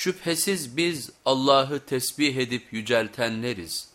Şüphesiz biz Allah'ı tesbih edip yüceltenleriz.